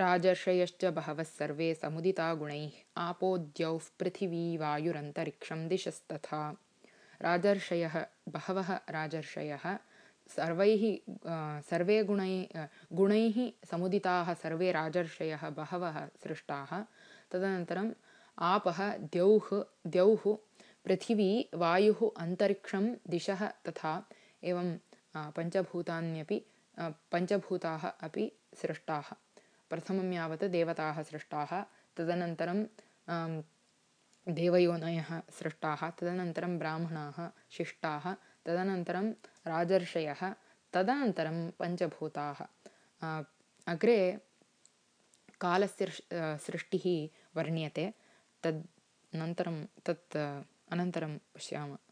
राजर्षयश्च बहवः सर्वे समुदिता गुणैः आपोद्यौः पृथिवी वायुरन्तरिक्षं दिशस्तथा। राजर्षयः बहवः राजर्षयः सर्वैः सर्वे गुणैः गुणैः समुदिताः सर्वे राजर्षयः बहवः सृष्टाः। तदनन्तरम् आपः द्यौः द्यौः पृथिवी वायुः अन्तरिक्षं दिशः तथा एवं पञ्चभूतान्यपि पञ्चभूताः अपि सृष्टाः प्रथमं यावत् देवताः सृष्टाः तदनन्तरं देवयोनयः सृष्टाः तदनन्तरं ब्राह्मणाः शिष्टाः तदनन्तरं राजर्षयः तदनन्तरं पञ्चभूताः। अग्रे कालस्य सृष्टिः वर्ण्यते तद् अनन्तरं तत् अनन्तरं पश्यामः